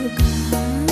不敢。